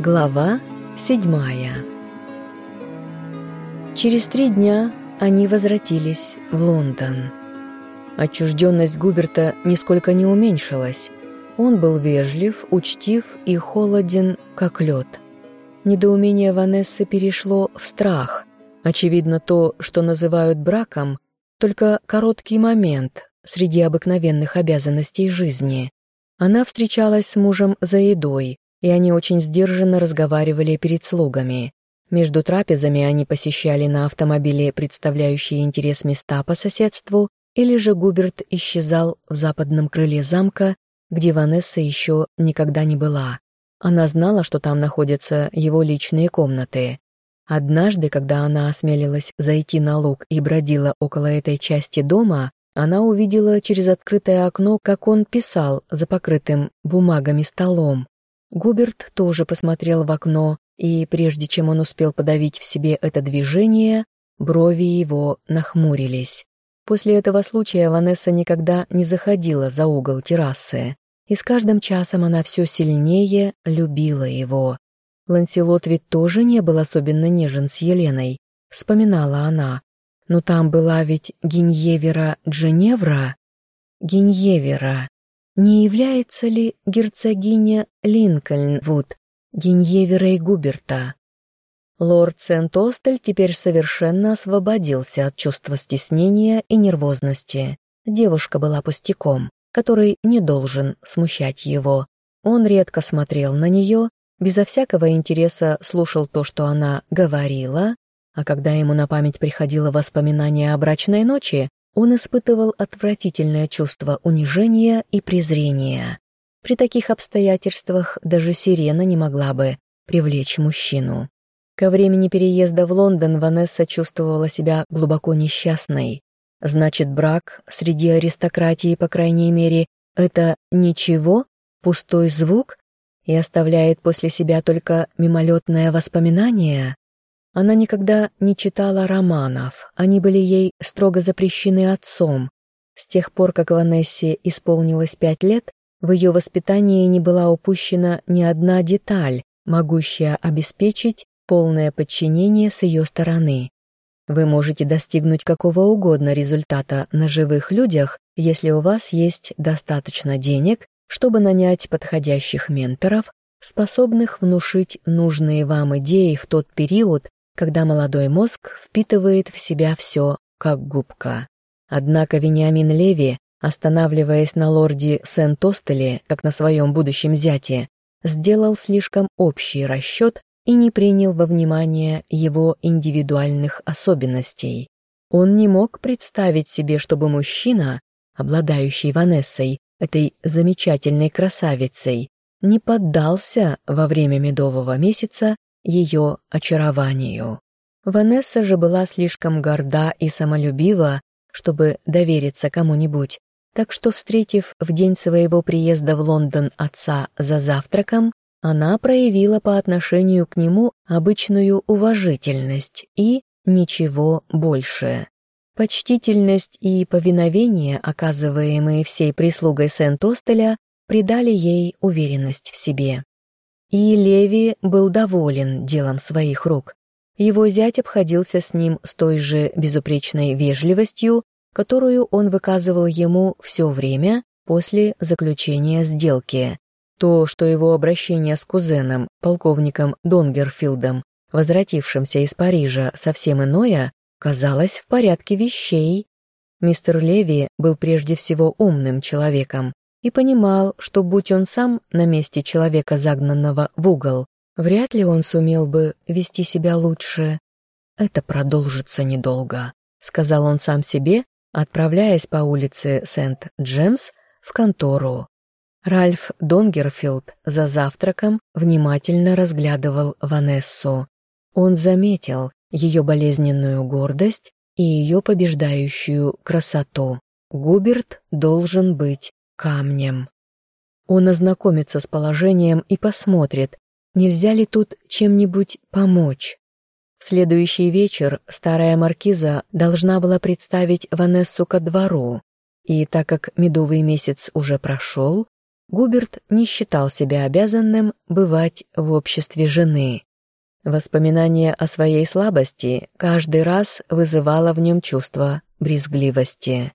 Глава седьмая Через три дня они возвратились в Лондон. Отчужденность Губерта нисколько не уменьшилась. Он был вежлив, учтив и холоден, как лед. Недоумение Ванессы перешло в страх. Очевидно, то, что называют браком, только короткий момент среди обыкновенных обязанностей жизни. Она встречалась с мужем за едой, и они очень сдержанно разговаривали перед слугами. Между трапезами они посещали на автомобиле представляющие интерес места по соседству, или же Губерт исчезал в западном крыле замка, где Ванесса еще никогда не была. Она знала, что там находятся его личные комнаты. Однажды, когда она осмелилась зайти на луг и бродила около этой части дома, она увидела через открытое окно, как он писал за покрытым бумагами столом. Губерт тоже посмотрел в окно, и прежде чем он успел подавить в себе это движение, брови его нахмурились. После этого случая Ванесса никогда не заходила за угол террасы, и с каждым часом она все сильнее любила его. Ланселот ведь тоже не был особенно нежен с Еленой, вспоминала она. Но там была ведь Геньевера Дженевра. Геньевера. Не является ли герцогиня Линкольнвуд Геньеверой Губерта? Лорд Сент-Остель теперь совершенно освободился от чувства стеснения и нервозности. Девушка была пустяком, который не должен смущать его. Он редко смотрел на нее, безо всякого интереса слушал то, что она говорила, а когда ему на память приходило воспоминание о брачной ночи, он испытывал отвратительное чувство унижения и презрения. При таких обстоятельствах даже сирена не могла бы привлечь мужчину. Ко времени переезда в Лондон Ванесса чувствовала себя глубоко несчастной. Значит, брак среди аристократии, по крайней мере, это ничего, пустой звук и оставляет после себя только мимолетное воспоминание? Она никогда не читала романов, они были ей строго запрещены отцом. С тех пор, как Ванессе исполнилось пять лет, в ее воспитании не была упущена ни одна деталь, могущая обеспечить полное подчинение с ее стороны. Вы можете достигнуть какого угодно результата на живых людях, если у вас есть достаточно денег, чтобы нанять подходящих менторов, способных внушить нужные вам идеи в тот период, когда молодой мозг впитывает в себя все, как губка. Однако Вениамин Леви, останавливаясь на лорде Сент-Остеле, как на своем будущем зяте, сделал слишком общий расчет и не принял во внимание его индивидуальных особенностей. Он не мог представить себе, чтобы мужчина, обладающий Ванессой, этой замечательной красавицей, не поддался во время медового месяца ее очарованию. Ванесса же была слишком горда и самолюбива, чтобы довериться кому-нибудь, так что, встретив в день своего приезда в Лондон отца за завтраком, она проявила по отношению к нему обычную уважительность и ничего больше. Почтительность и повиновение, оказываемые всей прислугой Сент-Остеля, придали ей уверенность в себе. И Леви был доволен делом своих рук. Его зять обходился с ним с той же безупречной вежливостью, которую он выказывал ему все время после заключения сделки. То, что его обращение с кузеном, полковником Донгерфилдом, возвратившимся из Парижа, совсем иное, казалось в порядке вещей. Мистер Леви был прежде всего умным человеком, и понимал, что будь он сам на месте человека, загнанного в угол, вряд ли он сумел бы вести себя лучше. «Это продолжится недолго», — сказал он сам себе, отправляясь по улице Сент-Джемс в контору. Ральф Донгерфилд за завтраком внимательно разглядывал Ванессу. Он заметил ее болезненную гордость и ее побеждающую красоту. Губерт должен быть камнем. Он ознакомится с положением и посмотрит, нельзя ли тут чем-нибудь помочь. В следующий вечер старая маркиза должна была представить Ванессу ко двору, и так как медовый месяц уже прошел, Губерт не считал себя обязанным бывать в обществе жены. Воспоминание о своей слабости каждый раз вызывало в нем чувство брезгливости.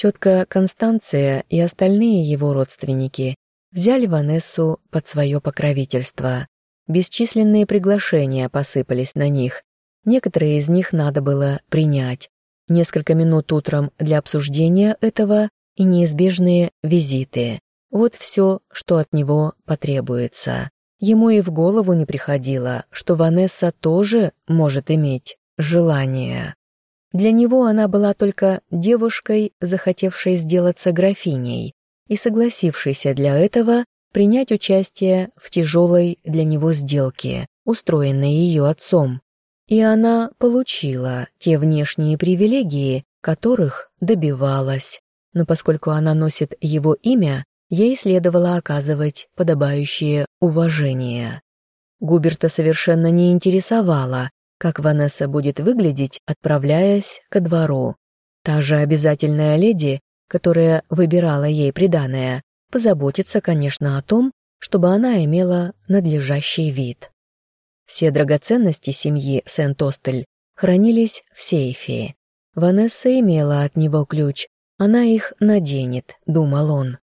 Тетка Констанция и остальные его родственники взяли Ванессу под свое покровительство. Бесчисленные приглашения посыпались на них. Некоторые из них надо было принять. Несколько минут утром для обсуждения этого и неизбежные визиты. Вот все, что от него потребуется. Ему и в голову не приходило, что Ванесса тоже может иметь желание. Для него она была только девушкой, захотевшей сделаться графиней и согласившейся для этого принять участие в тяжелой для него сделке, устроенной ее отцом. И она получила те внешние привилегии, которых добивалась. Но поскольку она носит его имя, ей следовало оказывать подобающее уважение. Губерта совершенно не интересовало, как Ванесса будет выглядеть, отправляясь ко двору. Та же обязательная леди, которая выбирала ей приданое, позаботится, конечно, о том, чтобы она имела надлежащий вид. Все драгоценности семьи Сент-Остель хранились в сейфе. Ванесса имела от него ключ, она их наденет, думал он.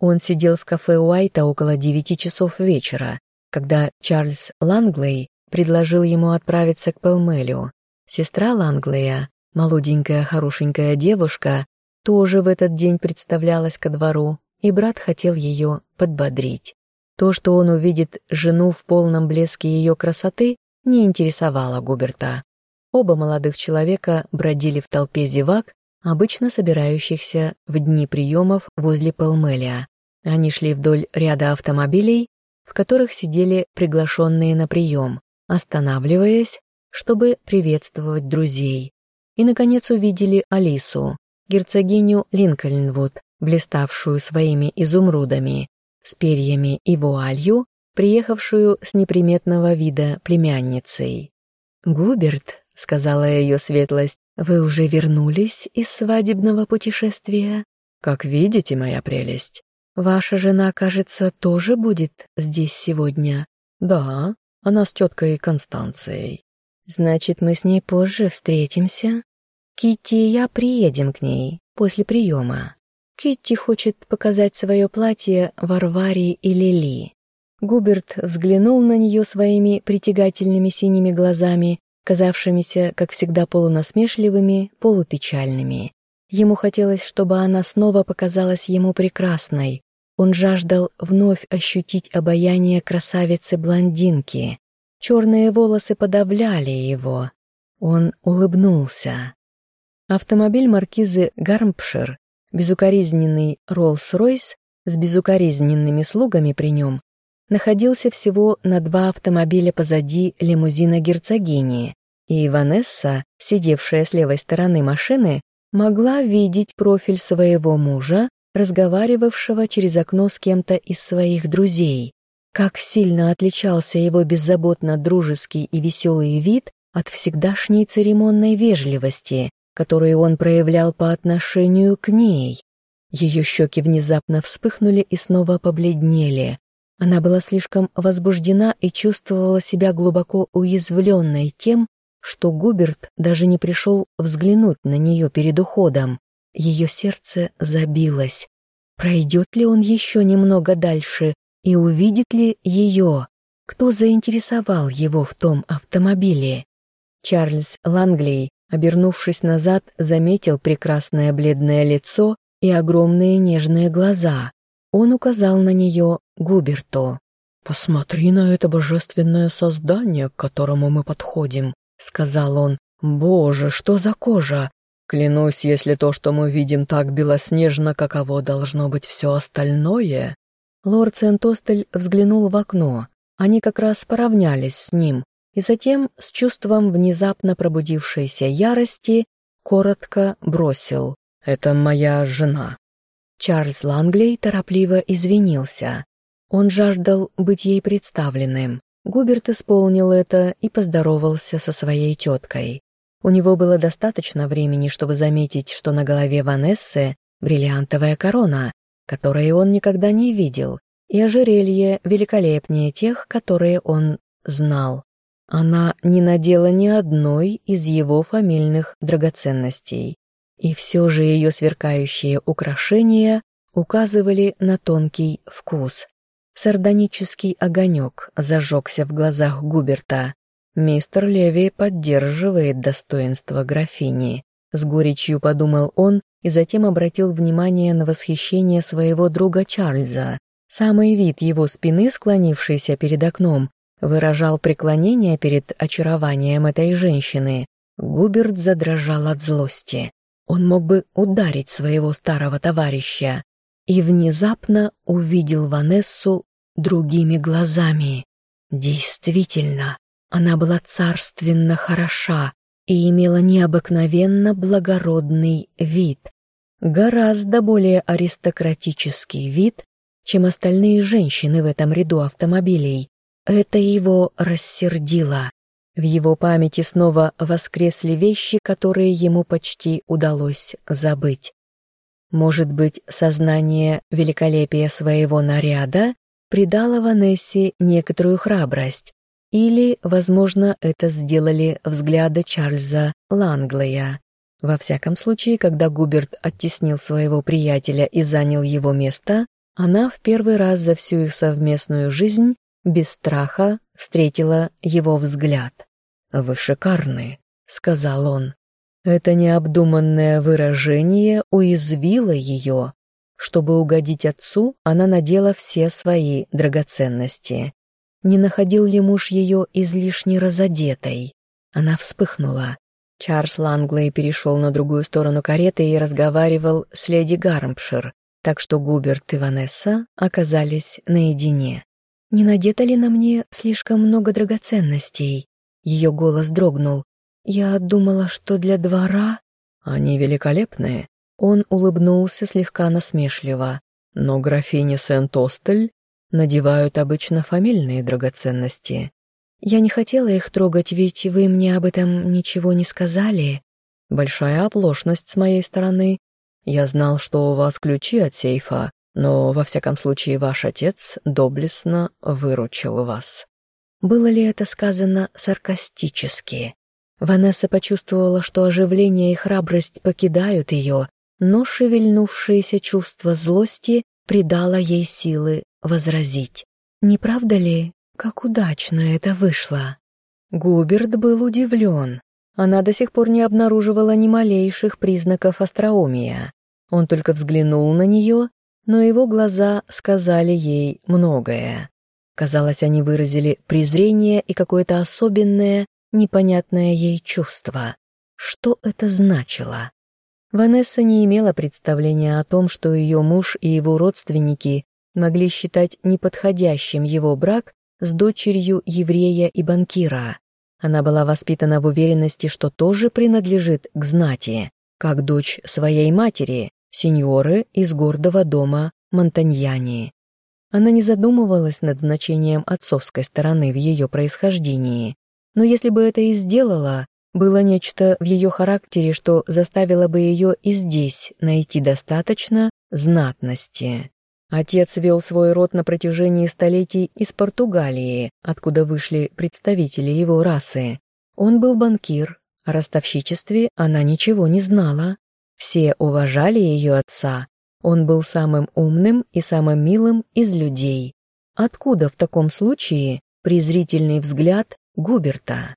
Он сидел в кафе Уайта около девяти часов вечера, когда Чарльз Ланглей предложил ему отправиться к Пелмелю. Сестра Ланглея, молоденькая хорошенькая девушка, тоже в этот день представлялась ко двору, и брат хотел ее подбодрить. То, что он увидит жену в полном блеске ее красоты, не интересовало Губерта. Оба молодых человека бродили в толпе зевак, обычно собирающихся в дни приемов возле Пелмеля. Они шли вдоль ряда автомобилей, в которых сидели приглашенные на прием, останавливаясь, чтобы приветствовать друзей. И, наконец, увидели Алису, герцогиню Линкольнвуд, блиставшую своими изумрудами, с перьями и вуалью, приехавшую с неприметного вида племянницей. «Губерт», — сказала ее светлость, — «вы уже вернулись из свадебного путешествия?» «Как видите, моя прелесть, Ваша жена, кажется, тоже будет здесь сегодня. Да, она с теткой Констанцией. Значит, мы с ней позже встретимся. Китти и я приедем к ней после приема. Китти хочет показать свое платье Варваре и Лили. Губерт взглянул на нее своими притягательными синими глазами, казавшимися, как всегда, полунасмешливыми, полупечальными. Ему хотелось, чтобы она снова показалась ему прекрасной. Он жаждал вновь ощутить обаяние красавицы-блондинки. Черные волосы подавляли его. Он улыбнулся. Автомобиль маркизы Гармпшир, безукоризненный Роллс-Ройс с безукоризненными слугами при нем, находился всего на два автомобиля позади лимузина герцогини, и Ванесса, сидевшая с левой стороны машины, могла видеть профиль своего мужа, разговаривавшего через окно с кем-то из своих друзей. Как сильно отличался его беззаботно дружеский и веселый вид от всегдашней церемонной вежливости, которую он проявлял по отношению к ней. Ее щеки внезапно вспыхнули и снова побледнели. Она была слишком возбуждена и чувствовала себя глубоко уязвленной тем, что Губерт даже не пришел взглянуть на нее перед уходом. Ее сердце забилось. Пройдет ли он еще немного дальше и увидит ли ее? Кто заинтересовал его в том автомобиле? Чарльз Ланглей, обернувшись назад, заметил прекрасное бледное лицо и огромные нежные глаза. Он указал на нее Губерту. «Посмотри на это божественное создание, к которому мы подходим сказал он. «Боже, что за кожа! Клянусь, если то, что мы видим, так белоснежно, каково должно быть все остальное». Лорд Сент-Остель взглянул в окно. Они как раз поравнялись с ним, и затем, с чувством внезапно пробудившейся ярости, коротко бросил «Это моя жена». Чарльз Ланглей торопливо извинился. Он жаждал быть ей представленным. Губерт исполнил это и поздоровался со своей теткой. У него было достаточно времени, чтобы заметить, что на голове Ванессы бриллиантовая корона, которые он никогда не видел, и ожерелье великолепнее тех, которые он знал. Она не надела ни одной из его фамильных драгоценностей, и все же ее сверкающие украшения указывали на тонкий вкус. Сардонический огонек зажегся в глазах Губерта. Мистер Леви поддерживает достоинство графини. С горечью подумал он и затем обратил внимание на восхищение своего друга Чарльза. Самый вид его спины, склонившейся перед окном, выражал преклонение перед очарованием этой женщины. Губерт задрожал от злости. Он мог бы ударить своего старого товарища. И внезапно увидел Ванессу другими глазами. Действительно, она была царственно хороша и имела необыкновенно благородный вид, гораздо более аристократический вид, чем остальные женщины в этом ряду автомобилей. Это его рассердило. В его памяти снова воскресли вещи, которые ему почти удалось забыть. Может быть, сознание великолепия своего наряда придало Ванессе некоторую храбрость, или, возможно, это сделали взгляды Чарльза Ланглея. Во всяком случае, когда Губерт оттеснил своего приятеля и занял его место, она в первый раз за всю их совместную жизнь без страха встретила его взгляд. «Вы шикарны», — сказал он. Это необдуманное выражение уязвило ее. Чтобы угодить отцу, она надела все свои драгоценности. Не находил ли муж ее излишне разодетой? Она вспыхнула. Чарльз Ланглей перешел на другую сторону кареты и разговаривал с леди Гармпшир, так что Губерт и Ванесса оказались наедине. «Не надето ли на мне слишком много драгоценностей?» Ее голос дрогнул. «Я думала, что для двора...» «Они великолепные». Он улыбнулся слегка насмешливо. «Но графиня Сент-Остель надевают обычно фамильные драгоценности. Я не хотела их трогать, ведь вы мне об этом ничего не сказали. Большая оплошность с моей стороны. Я знал, что у вас ключи от сейфа, но, во всяком случае, ваш отец доблестно выручил вас. Было ли это сказано саркастически? Ванесса почувствовала, что оживление и храбрость покидают ее, но шевельнувшееся чувство злости придало ей силы возразить. Не правда ли, как удачно это вышло? Губерт был удивлен. Она до сих пор не обнаруживала ни малейших признаков остроумия. Он только взглянул на нее, но его глаза сказали ей многое. Казалось, они выразили презрение и какое-то особенное, непонятное ей чувство. Что это значило? Ванесса не имела представления о том, что ее муж и его родственники могли считать неподходящим его брак с дочерью еврея и банкира. Она была воспитана в уверенности, что тоже принадлежит к знати, как дочь своей матери, сеньоры из гордого дома Монтаньяни. Она не задумывалась над значением отцовской стороны в ее происхождении, но если бы это и сделала, было нечто в ее характере, что заставило бы ее и здесь найти достаточно знатности. Отец вел свой род на протяжении столетий из Португалии, откуда вышли представители его расы. Он был банкир, о ростовщичестве она ничего не знала. Все уважали ее отца. Он был самым умным и самым милым из людей. Откуда в таком случае презрительный взгляд Губерта?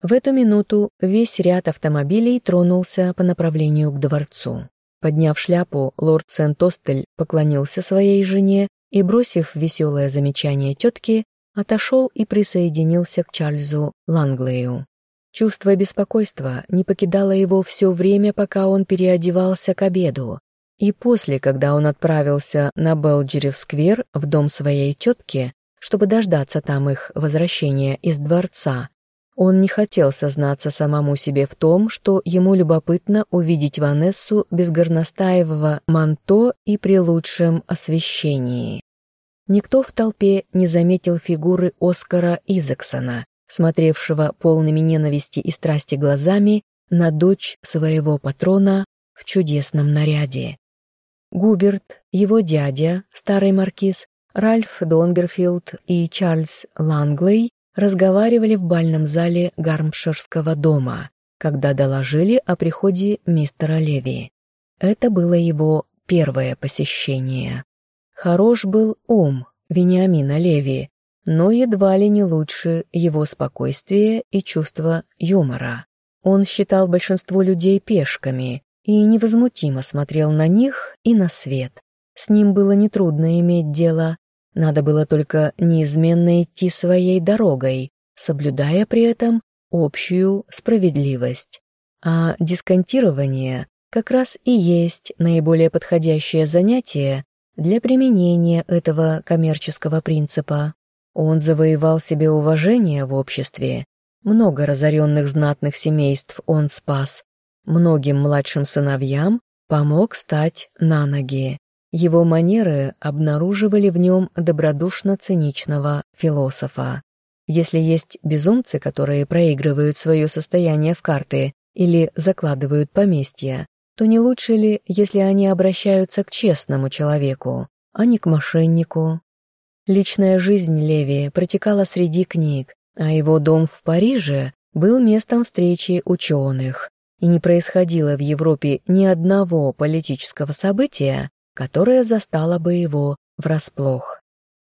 В эту минуту весь ряд автомобилей тронулся по направлению к дворцу. Подняв шляпу, лорд Сент-Остель поклонился своей жене и, бросив веселое замечание тетки, отошел и присоединился к Чарльзу Ланглею. Чувство беспокойства не покидало его все время, пока он переодевался к обеду, и после, когда он отправился на Белджерев-сквер в дом своей тетки, чтобы дождаться там их возвращения из дворца, он не хотел сознаться самому себе в том, что ему любопытно увидеть Ванессу без горностаевого манто и при лучшем освещении. Никто в толпе не заметил фигуры Оскара Изексона, смотревшего полными ненависти и страсти глазами на дочь своего патрона в чудесном наряде. Губерт его дядя, старый маркиз, Ральф Донгерфилд и Чарльз Ланглей разговаривали в бальном зале Гармширского дома, когда доложили о приходе мистера Леви. Это было его первое посещение. Хорош был ум Вениамина Леви, но едва ли не лучше его спокойствие и чувство юмора. Он считал большинство людей пешками и невозмутимо смотрел на них и на свет. С ним было нетрудно иметь дело, надо было только неизменно идти своей дорогой, соблюдая при этом общую справедливость. А дисконтирование как раз и есть наиболее подходящее занятие для применения этого коммерческого принципа. Он завоевал себе уважение в обществе, много разоренных знатных семейств он спас, многим младшим сыновьям помог стать на ноги. Его манеры обнаруживали в нем добродушно-циничного философа. Если есть безумцы, которые проигрывают свое состояние в карты или закладывают поместья, то не лучше ли, если они обращаются к честному человеку, а не к мошеннику? Личная жизнь Леви протекала среди книг, а его дом в Париже был местом встречи ученых, и не происходило в Европе ни одного политического события, которая застала бы его врасплох.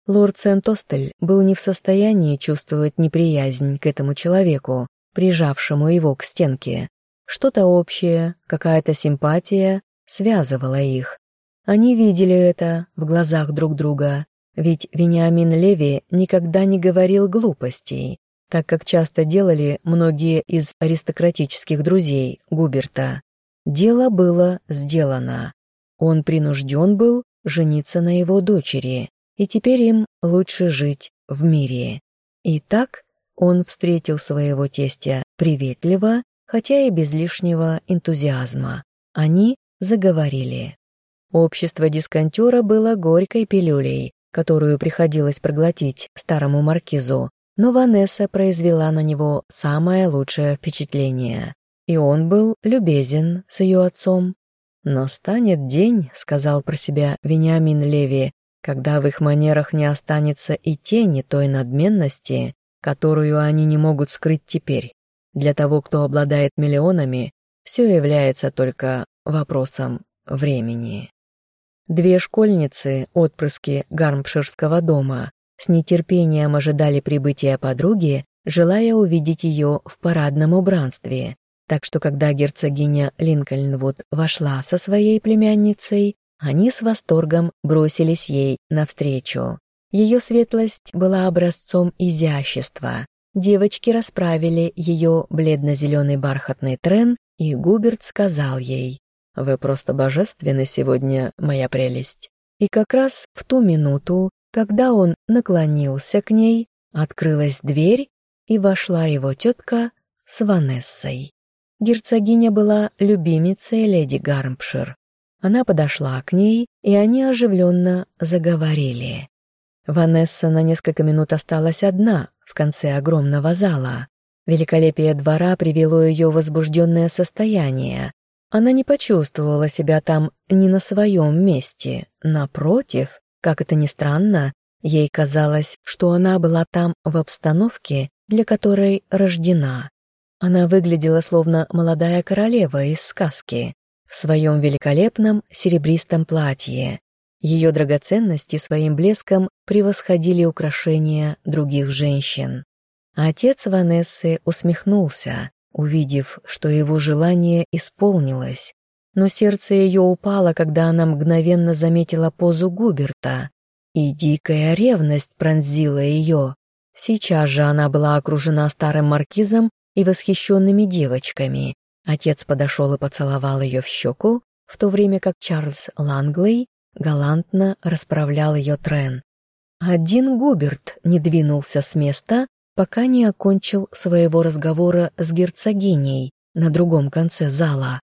Лорд Сент-Остель был не в состоянии чувствовать неприязнь к этому человеку, прижавшему его к стенке. Что-то общее, какая-то симпатия связывала их. Они видели это в глазах друг друга, ведь Вениамин Леви никогда не говорил глупостей, так как часто делали многие из аристократических друзей Губерта. Дело было сделано. Он принужден был жениться на его дочери, и теперь им лучше жить в мире. И так он встретил своего тестя приветливо, хотя и без лишнего энтузиазма. Они заговорили. Общество дисконтера было горькой пилюлей, которую приходилось проглотить старому маркизу, но Ванесса произвела на него самое лучшее впечатление, и он был любезен с ее отцом, «Настанет день», — сказал про себя Вениамин Леви, «когда в их манерах не останется и тени той надменности, которую они не могут скрыть теперь. Для того, кто обладает миллионами, все является только вопросом времени». Две школьницы, отпрыски Гармпширского дома, с нетерпением ожидали прибытия подруги, желая увидеть ее в парадном убранстве, так что когда герцогиня Линкольнвуд вошла со своей племянницей, они с восторгом бросились ей навстречу. Ее светлость была образцом изящества. Девочки расправили ее бледно-зеленый бархатный трен, и Губерт сказал ей, «Вы просто божественны сегодня, моя прелесть». И как раз в ту минуту, когда он наклонился к ней, открылась дверь, и вошла его тетка с Ванессой. Герцогиня была любимицей леди Гармпшир. Она подошла к ней, и они оживленно заговорили. Ванесса на несколько минут осталась одна в конце огромного зала. Великолепие двора привело ее в возбужденное состояние. Она не почувствовала себя там не на своем месте. Напротив, как это ни странно, ей казалось, что она была там в обстановке, для которой рождена. Она выглядела словно молодая королева из сказки в своем великолепном серебристом платье. Ее драгоценности своим блеском превосходили украшения других женщин. Отец Ванессы усмехнулся, увидев, что его желание исполнилось, но сердце ее упало, когда она мгновенно заметила позу Губерта, и дикая ревность пронзила ее. Сейчас же она была окружена старым маркизом и восхищенными девочками. Отец подошел и поцеловал ее в щеку, в то время как Чарльз Ланглей галантно расправлял ее трен. Один Губерт не двинулся с места, пока не окончил своего разговора с герцогиней на другом конце зала.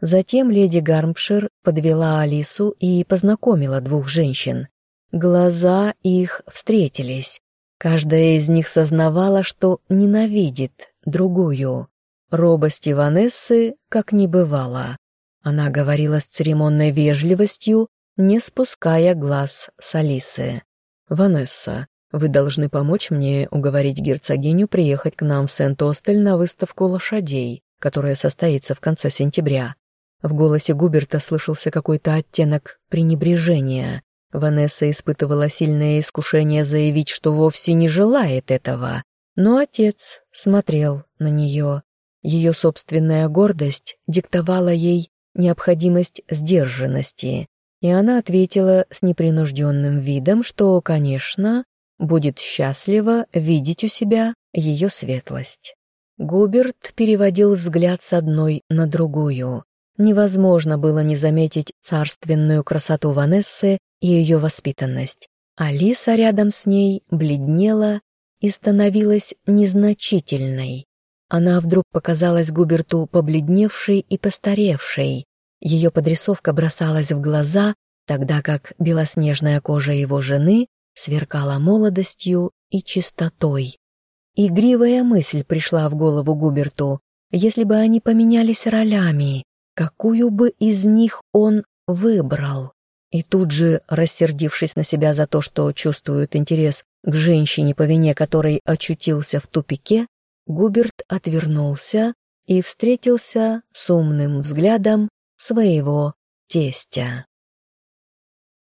Затем леди Гармпшир подвела Алису и познакомила двух женщин. Глаза их встретились. Каждая из них сознавала, что ненавидит другую. Робости Ванессы как не бывало. Она говорила с церемонной вежливостью, не спуская глаз с Алисы. «Ванесса, вы должны помочь мне уговорить герцогиню приехать к нам в Сент-Остель на выставку лошадей, которая состоится в конце сентября». В голосе Губерта слышался какой-то оттенок пренебрежения. Ванесса испытывала сильное искушение заявить, что вовсе не желает этого. Но отец смотрел на нее. Ее собственная гордость диктовала ей необходимость сдержанности, и она ответила с непринужденным видом, что, конечно, будет счастлива видеть у себя ее светлость. Губерт переводил взгляд с одной на другую. Невозможно было не заметить царственную красоту Ванессы и ее воспитанность. Алиса рядом с ней бледнела и становилась незначительной. Она вдруг показалась Губерту побледневшей и постаревшей. Ее подрисовка бросалась в глаза, тогда как белоснежная кожа его жены сверкала молодостью и чистотой. Игривая мысль пришла в голову Губерту. Если бы они поменялись ролями, какую бы из них он выбрал? И тут же, рассердившись на себя за то, что чувствует интерес к женщине, по вине которой очутился в тупике, Губерт отвернулся и встретился с умным взглядом своего тестя.